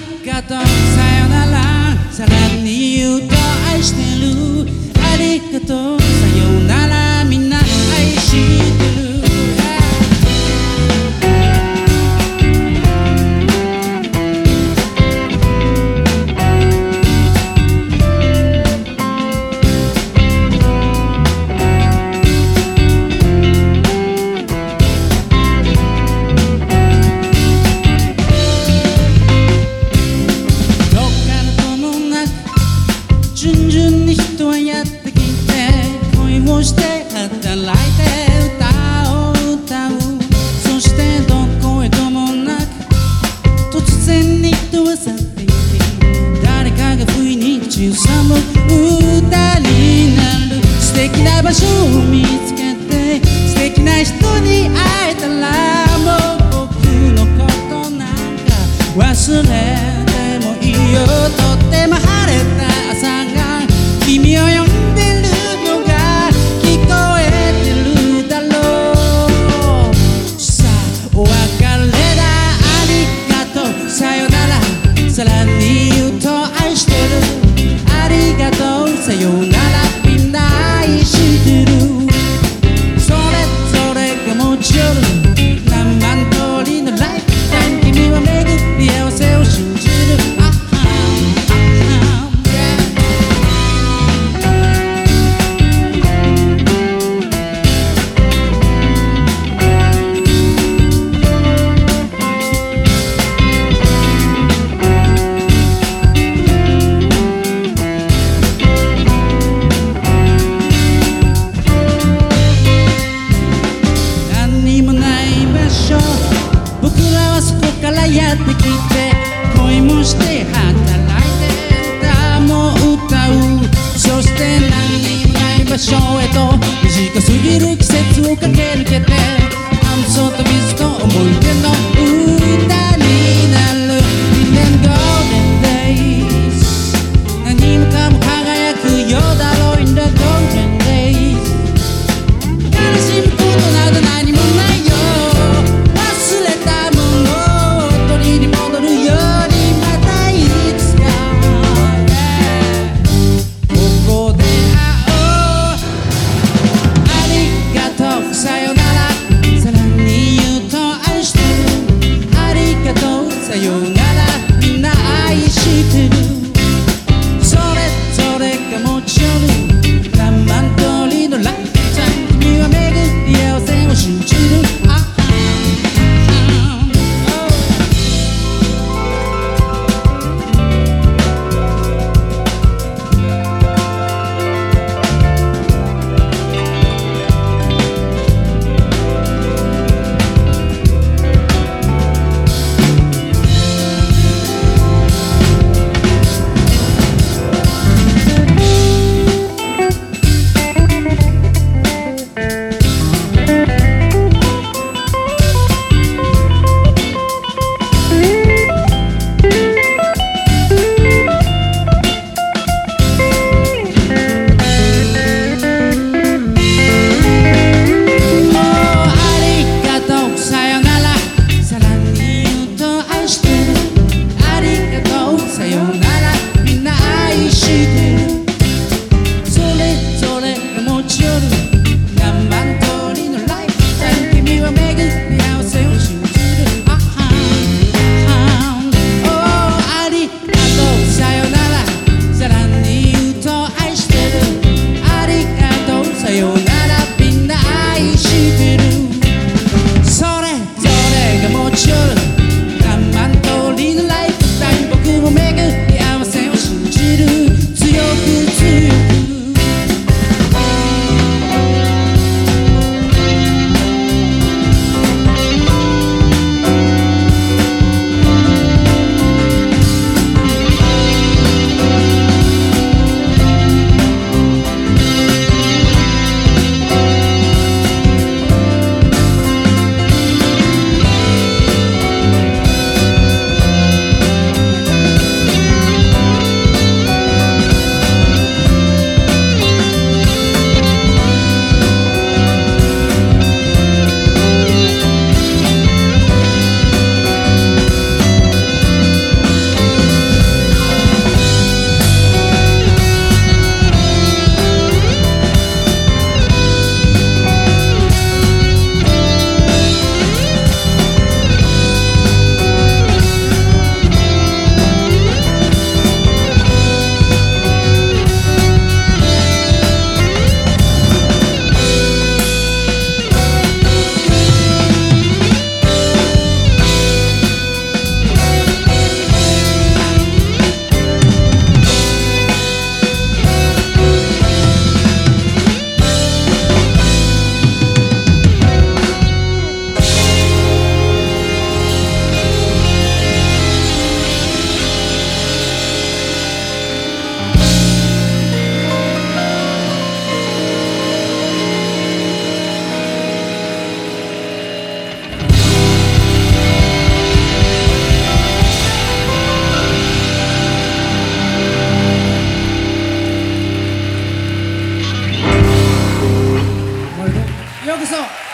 りがとうさよなら。さらに言うと愛してる。ありがとう。々に人はやってきて恋をして働いて歌を歌うそしてどこへともなく。突然に人は去っていき誰かが不意に口ずさむ歌になる素敵な場所を見つけて素敵な人に会えたらもう僕のことなんか忘れからやってきて恋もして働いて歌も歌うそして何にもない場所へと短すぎる季節を駆け抜けてこそ